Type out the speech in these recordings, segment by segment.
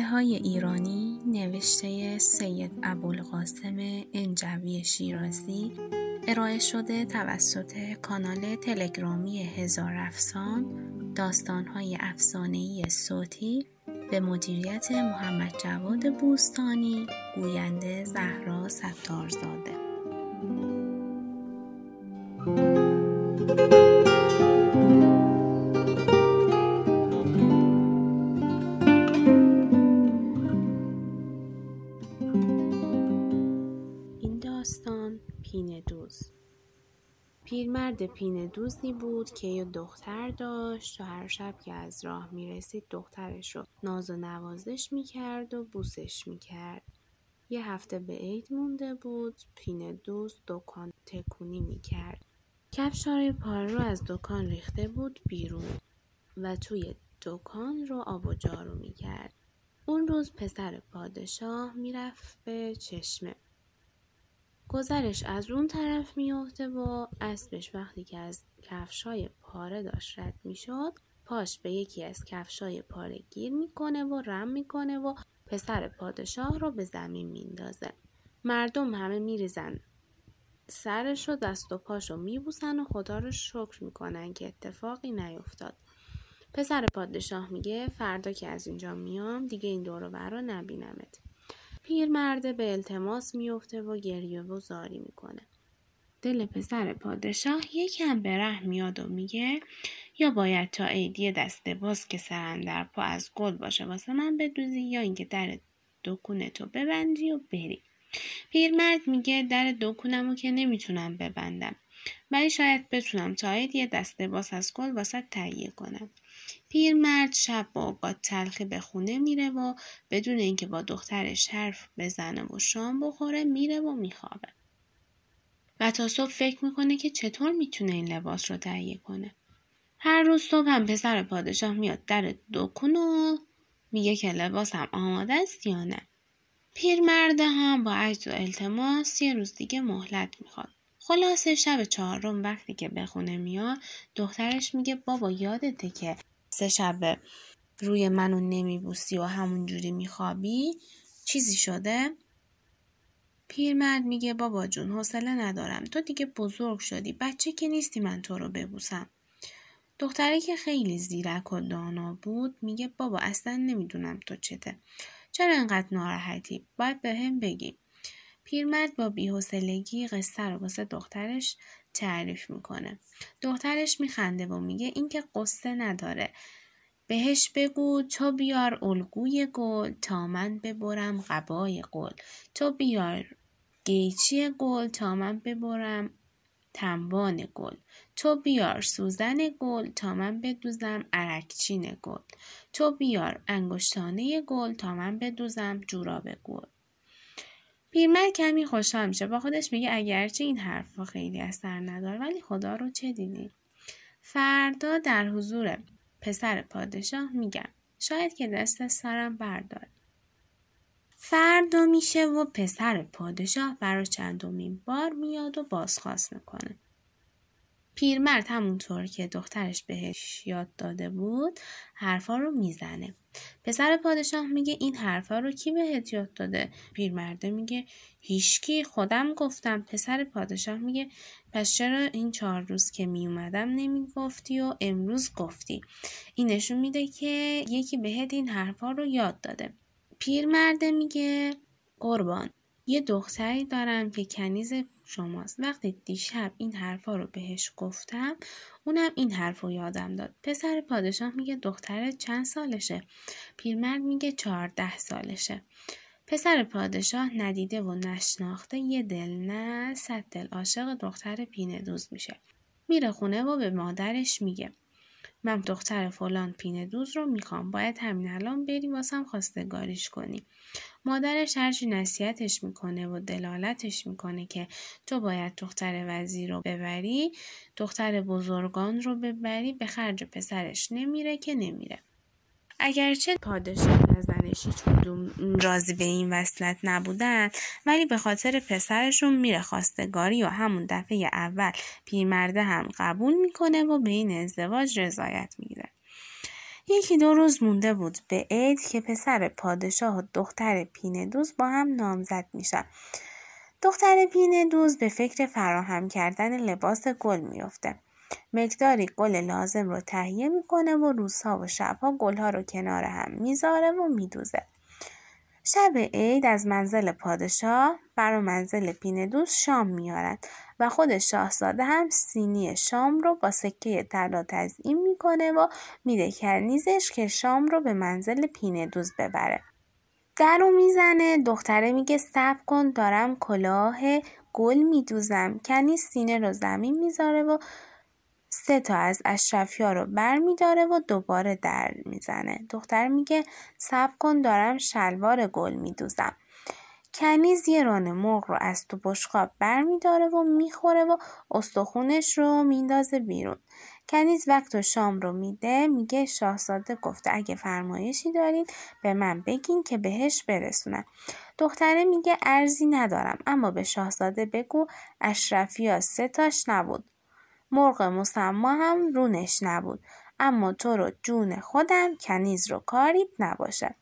قصه های ایرانی نوشته سید ابوالقاسم انجوی شیرازی ارائه شده توسط کانال تلگرامی هزار افسان داستان های افسانه‌ای صوتی به مدیریت محمد جواد بوستانی گوینده زهرا ستارزاده. پیرمرد پینه دوزی بود که یه دختر داشت و هر شب که از راه می‌رسید دخترش رو ناز و نوازش می‌کرد و بوسش می‌کرد. یه هفته به عید مونده بود پینه دوز دکان تکونی می‌کرد. کفشای پاره رو از دکان ریخته بود بیرون و توی دکان رو آب و جارو می‌کرد. اون روز پسر پادشاه می‌رفت به چشمه. گذرش از اون طرف میافته و اسبش وقتی که از کفشای پاره داشت رد می‌شد پاش به یکی از کفشای پاره گیر می‌کنه و رم می‌کنه و پسر پادشاه رو به زمین میندازه. مردم همه میریزن سرش رو دست و پاش رو میبوسن و خدا رو شکر می‌کنن که اتفاقی نیفتاد. پسر پادشاه میگه فردا که از اینجا میام دیگه این دورو برا نبینمت. پیرمرده به التماس میفته و گریه و زاری می‌کنه. دل پسر پادشاه یکم به ره میاد و میگه یا باید تا عیدی دسته باز که سرندر پا از گل باشه واسه من بدوزی یا اینکه در دکونه تو ببندی و بری. پیرمرد میگه در دکونمو که نمی‌تونم ببندم ولی شاید بتونم تا عید دسته باز از گل واسه تهیه کنم. پیرمرد شب با اوقات تلخی به خونه میره و بدون اینکه با دخترش حرف بزنه و شام بخوره میره و میخوابه. و تا صبح فکر می‌کنه که چطور می‌تونه این لباس رو تهیه کنه. هر روز صبح هم پسر پادشاه میاد در دکون و میگه که لباسم آماده است یا نه. پیرمرد هم با عجز و التماس یه روز دیگه مهلت می‌خواد. خلاصه شب چهارم وقتی که به خونه میاد دخترش میگه بابا یادته که سه شب روی منو نمیبوسی و همونجوری میخوابی چیزی شده؟ پیرمرد میگه بابا جون حوصله ندارم. تو دیگه بزرگ شدی بچه که نیستی من تو رو ببوسم. دختره که خیلی زیرک و دانا بود میگه بابا اصلا نمی‌دونم تو چته. چرا انقدر ناراحتی؟ باید به هم بگی. پیرمرد با بیحوصلگی قصه رو واسه دخترش تعریف می‌کنه. دخترش میخنده و میگه اینکه قصه نداره. بهش بگو تو بیار الگوی گل تا من ببرم قبای گل. تو بیار گیچی گل تا من ببرم تنبان گل. تو بیار سوزن گل تا من بدوزم عرکچین گل. تو بیار انگشتانه گل تا من بدوزم جوراب گل. پیرمرد کمی خوشحال میشه. با خودش میگه اگرچه این حرفها خیلی اثر نداره ولی خدا رو چه دیدی؟ فردا در حضور پسر پادشاه میگم. شاید که دست سرم بردار. فردا میشه و پسر پادشاه برای چندمین بار میاد و بازخواست می‌کنه. پیرمرد همونطور که دخترش بهش یاد داده بود حرفا رو می‌زنه. پسر پادشاه میگه این حرفا رو کی بهت یاد داده؟ پیرمرده میگه هیچکی خودم گفتم. پسر پادشاه میگه پس چرا این چهار روز که میومدم نمی‌گفتی و امروز گفتی؟ این نشون میده که یکی بهت این حرفا رو یاد داده. پیرمرده میگه قربان یه دختری دارم که کنیز شماست. وقتی دیشب این حرفا رو بهش گفتم اونم این حرف رو یادم داد. پسر پادشاه میگه دختر چند سالشه؟ پیرمرد میگه چهارده سالشه. پسر پادشاه ندیده و نشناخته یه دل نه صد دل عاشق دختر پینه دوز میشه. میره خونه و به مادرش میگه. من دختر فلان پینه دوز رو می‌خوام باید همین الان بری واسم خواستگاریش کنی. مادرش هرچی نصیحتش می‌کنه و دلالتش می‌کنه که تو باید دختر وزیر رو ببری دختر بزرگان رو ببری به خرج پسرش نمیره که نمیره. اگرچه پادشاه و زنش هیچ کدوم راضی به این وصلت نبودن ولی به خاطر پسرشون میره خواستگاری و همون دفعه اول پیرمرده هم قبول می‌کنه و به این ازدواج رضایت می‌گیره. یکی دو روز مونده بود به عید که پسر پادشاه و دختر پینه دوز با هم نامزد میشن. دختر پینه دوز به فکر فراهم کردن لباس گل میفته. مقداری گل لازم رو تهیه می‌کنه و روزها و شبها گلها رو کنار هم می‌ذاره و میدوزه. شب عید از منزل پادشاه برا منزل پیندوس شام میارن و خود شاهزاده هم سینی شام رو با سکه طلا تزیین می‌کنه و میده کنیزش که شام رو به منزل پیندوز ببره. در رو می‌زنه دختره میگه سب کن دارم کلاه گل میدوزم کنیز سینه رو زمین می‌ذاره و سه تا از اشرفیا رو بر میداره و دوباره در می‌زنه. دختر میگه سب کن دارم شلوار گل میدوزم. کنیز یه ران مرغ رو از تو بشقاب بر میداره و می‌خوره و استخونش رو میندازه بیرون. کنیز وقت شام رو میده میگه شاهزاده گفته اگه فرمایشی دارین به من بگین که بهش برسونم. دختره میگه ارزی ندارم اما به شاهزاده بگو اشرفیا سه تاش نبود. مرغ مسما هم رونش نبود اما تو رو جون خودم کنیز رو کاریت نباشه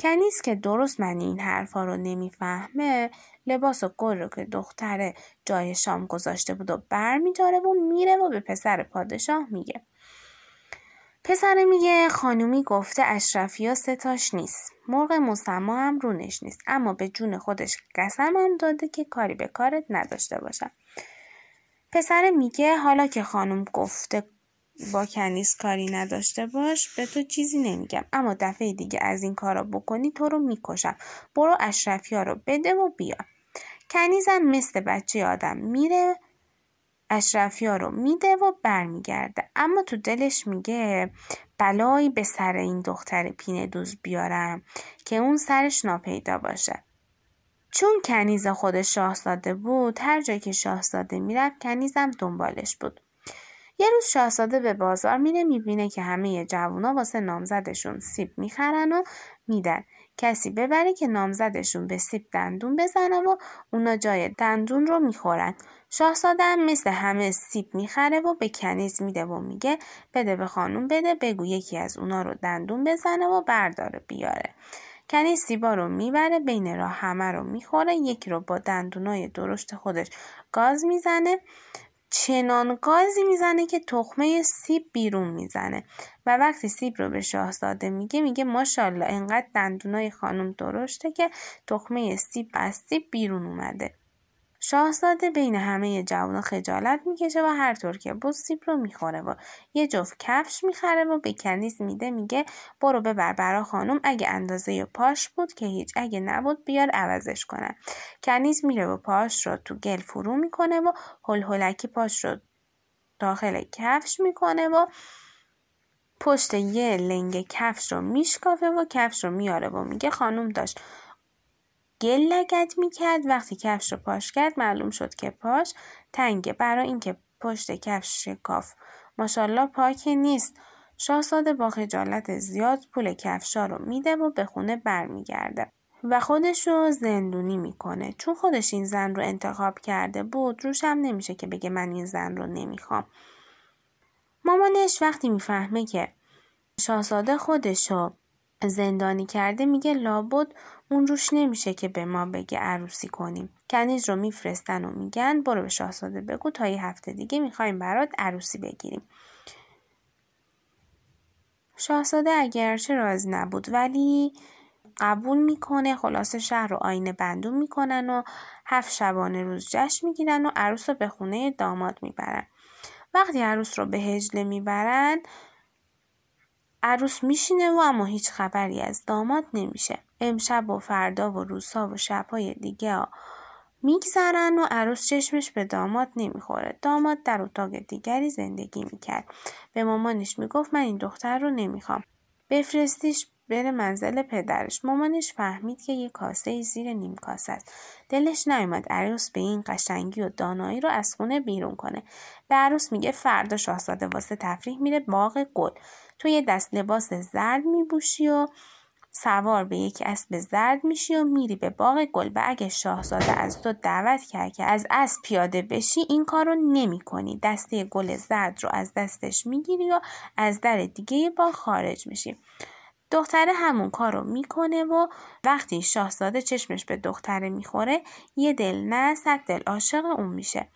کنیز که درست من این حرفا رو نمی‌فهمه لباس و گل رو که دختره جای شام گذاشته بود و بر میداره و میره و به پسر پادشاه میگه. پسر میگه خانومی گفته اشرفیا ستاش نیست. مرغ مسما هم رونش نیست. اما به جون خودش قسم هم داده که کاری به کارت نداشته باشم. پسر میگه حالا که خانم گفته با کنیز کاری نداشته باش به تو چیزی نمیگم. اما دفعه دیگه از این کارا بکنی تو رو می‌کشم. برو اشرفی رو بده و بیا. کنیزم مثل بچه آدم میره اشرفی رو میده و برمیگرده. اما تو دلش میگه بلایی به سر این دختر پینه دوز بیارم که اون سرش ناپیدا باشه. چون کنیز خود شاهزاده بود هر جا که شاهزاده می‌رفت کنیزم دنبالش بود. یه روز شاهزاده به بازار میره می‌بینه که همه جوونا واسه نامزدشون سیب می‌خرن و میدن. کسی ببره که نامزدشون به سیب دندون بزنه و اونا جای دندون رو می‌خورن. شاهزاده هم مثل همه سیب می‌خره و به کنیز میده و میگه بده به خانوم بده بگو یکی از اونا رو دندون بزنه و برداره بیاره. کنی سیبا رو می‌بره بین راه همه رو می‌خوره یکی رو با دندونای درشت خودش گاز می‌زنه. چنان گازی می‌زنه که تخمه سیب بیرون می‌زنه. و وقتی سیب رو به شاهزاده میگه میگه ماشاءالله انقدر دندونای خانم درشته که تخمه سیب از سیب بیرون اومده. شاهزاده بین همه جوان خجالت می‌کشه و هر طور که بود سیب رو می‌خوره و یه جفت کفش می‌خره و به کنیز میده میگه برو ببر برا خانم اگه اندازه پاش بود که هیچ اگه نبود بیار عوضش کنن کنیز میره و پاش رو تو گل فرو می‌کنه و هل هلکی پاش رو داخل کفش می‌کنه و پشت یه لنگ کفش رو میشکافه و کفش رو میاره و میگه خانم داشت گل لگت می‌کرد. وقتی کفش رو پاش کرد معلوم شد که پاش تنگه برای اینکه پشت کفش شکاف. ماشاءالله پاک نیست. شاهزاده با خجالت زیاد پول کفشا رو میده و به خونه برمیگرده و خودش رو زندونی می‌کنه. چون خودش این زن رو انتخاب کرده بود روشم نمیشه که بگه من این زن رو نمی‌خوام. مامانش وقتی می‌فهمه که شاهزاده خودش رو زندانی کرده میگه لابد اون روش نمیشه که به ما بگه عروسی کنیم. کنیز رو میفرستن و میگن برو به شاهزاده بگو تا یه هفته دیگه می‌خوایم برات عروسی بگیریم. شاهزاده اگرچه راضی نبود ولی قبول می‌کنه خلاصه شهر رو آینه بندون می‌کنن و هفت شبانه روز جشن می‌گیرن و عروس رو به خونه داماد می‌برن. وقتی عروس رو به هجله می‌برن عروس میشینه و اما هیچ خبری از داماد نمیشه. امشب و فردا و روزها و شبهای دیگه میگذرن و عروس چشمش به داماد نمی‌خوره. داماد در اتاق دیگری زندگی می‌کرد. به مامانش می‌گفت من این دختر رو نمی‌خوام. بفرستیش بره منزل پدرش. مامانش فهمید که یه کاسه زیر نیم کاسه است. دلش نیومد عروس به این قشنگی و دانایی رو از خونه بیرون کنه. به عروس میگه فردا شاهزاده واسه تفریح میره باغ گل. تو یه دست لباس زرد میبوشی و سوار به یک اسب زرد میشی و میری به باغ گل. و اگه شاهزاده از تو دعوت کرد که از اسب پیاده بشی این کار رو نمی کنی دسته گل زرد رو از دستش می‌گیری و از در دیگه باغ خارج میشی. دختره همون کار رو می‌کنه و وقتی شاهزاده چشمش به دختره می‌خوره یه دل نه صد دل عاشق اون میشه.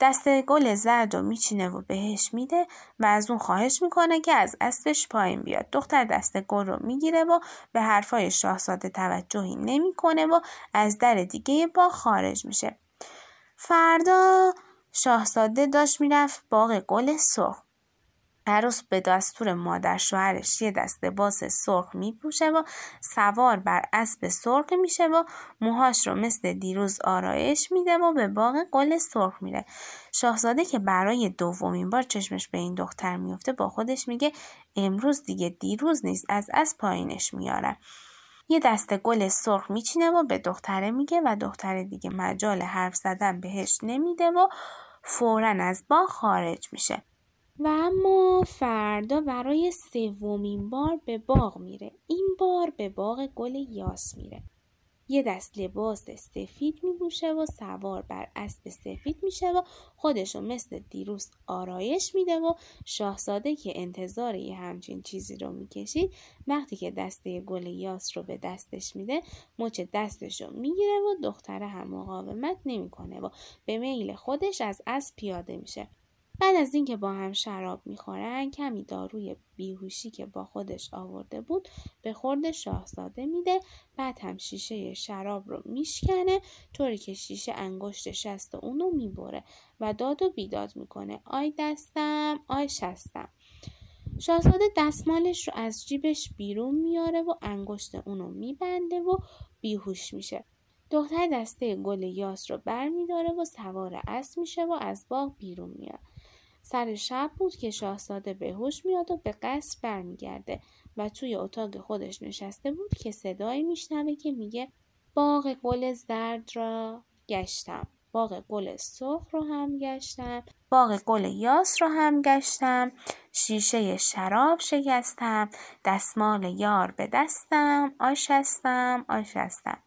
دست گل زرد و میچینه و بهش میده و از اون خواهش می‌کنه که از اسبش پایین بیاد. دختر دست گل رو می‌گیره و به حرفای شاهزاده توجهی نمی‌کنه و از در دیگه با خارج میشه. فردا شاهزاده داشت می‌رفت باغ گل سرخ. عروس به دستور مادر شوهرش یه دست لباس سرخ میپوشه و سوار بر اسب سرخ میشه و موهاش رو مثل دیروز آرایش میده و به باغ گل سرخ میره. شاهزاده که برای دومین بار چشمش به این دختر میفته با خودش میگه امروز دیگه دیروز نیست از اسب پایینش میارم یه دست گل سرخ میچینه و به دختره میگه و دختره دیگه مجال حرف زدن بهش نمیده و فورا از باغ خارج میشه. و اما فردا برای سومین بار به باغ میره. این بار به باغ گل یاس میره. یه دست لباس سفید میبوشه و سوار بر اسب سفید میشه و خودشو مثل دیروز آرایش میده و شاهزاده که انتظار یه همچین چیزی رو می‌کشید وقتی که دسته گل یاس رو به دستش میده مچ دستش رو می‌گیره و دختره هم مقاومت نمی‌کنه و به میل خودش از اسب پیاده میشه. بعد از اینکه با هم شراب می‌خورن کمی داروی بیهوشی که با خودش آورده بود به خورد شاهزاده میده. بعد هم شیشه شراب رو میشکنه طوری که شیشه انگشت شست اونو می‌بره و داد و بیداد می‌کنه. آی دستم آی شستم. شاهزاده دستمالش رو از جیبش بیرون میاره و انگشت اونو میبنده و بیهوش میشه. دختر دسته گل یاس رو بر میداره و سوار اسب میشه و از باغ بیرون میاد. سر شب بود که شاهزاده به هوش میاد و به قصر برمیگرده و توی اتاق خودش نشسته بود که صدایی میشنوه که میگه باغ گل زرد را گشتم باغ گل سرخ رو هم گشتم باغ گل یاس رو هم گشتم شیشه شراب شکستم دستمال یار به دستم آشستم آشستم.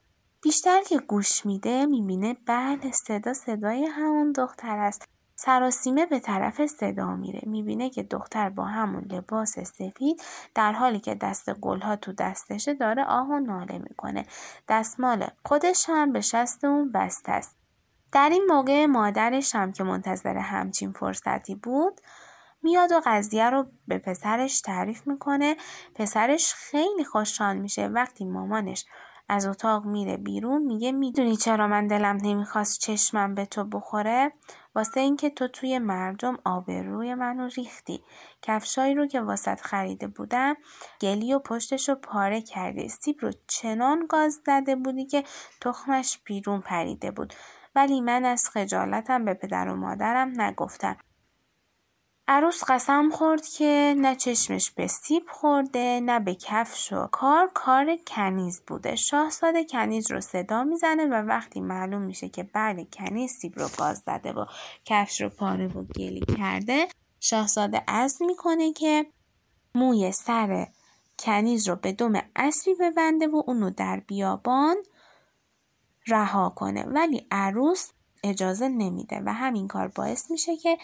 بیشتر که گوش میده می‌بینه بله صدا صدای همون دختر است. سراسیمه به طرف صدا میره. می‌بینه که دختر با همون لباس سفید در حالی که دست گلها تو دستشه داره آه و ناله می‌کنه. دستمال خودش هم به شست اون بسته است. در این موقع مادرش هم که منتظر همچین فرصتی بود میاد و قضیه رو به پسرش تعریف می‌کنه. پسرش خیلی خوشحال میشه. وقتی مامانش از اتاق میره بیرون میگه می‌دونی چرا من دلم نمی‌خواست چشمم به تو بخوره؟ واسه اینکه تو توی مردم آبروی منو ریختی. کفشایی رو که واسط خریده بودم گلی و پشتش رو پاره کردی. سیب رو چنان گاز زده بودی که تخمش بیرون پریده بود. ولی من از خجالتم به پدر و مادرم نگفتم. عروس قسم خورد که نه چشمش به سیب خورده نه به کفش و کار. کار کنیز بوده. شاهزاده کنیز رو صدا می‌زنه و وقتی معلوم میشه که بله کنیز سیب رو گاز زده و کفش رو پاره و گلی کرده شاهزاده عزم می‌کنه که موی سر کنیز رو به دم اسبی ببنده و اونو در بیابان رها کنه. ولی عروس اجازه نمیده و همین کار باعث میشه که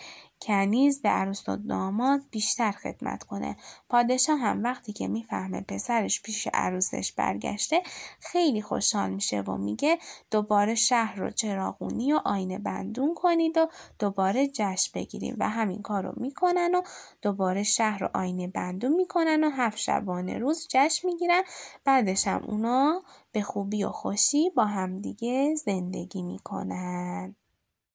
کنیز به عروس و داماد بیشتر خدمت کنه. پادشاه هم وقتی که می‌فهمه پسرش پیش عروسش برگشته خیلی خوشحال میشه و میگه دوباره شهر رو چراغونی و آینه بندون کنید و دوباره جشن بگیریم و همین کار رو می‌کنن و دوباره شهر رو آینه بندون می‌کنن و هفت شبانه روز جشن می‌گیرن. بعدش هم اونا به خوبی و خوشی با همدیگه زندگی می‌کنن.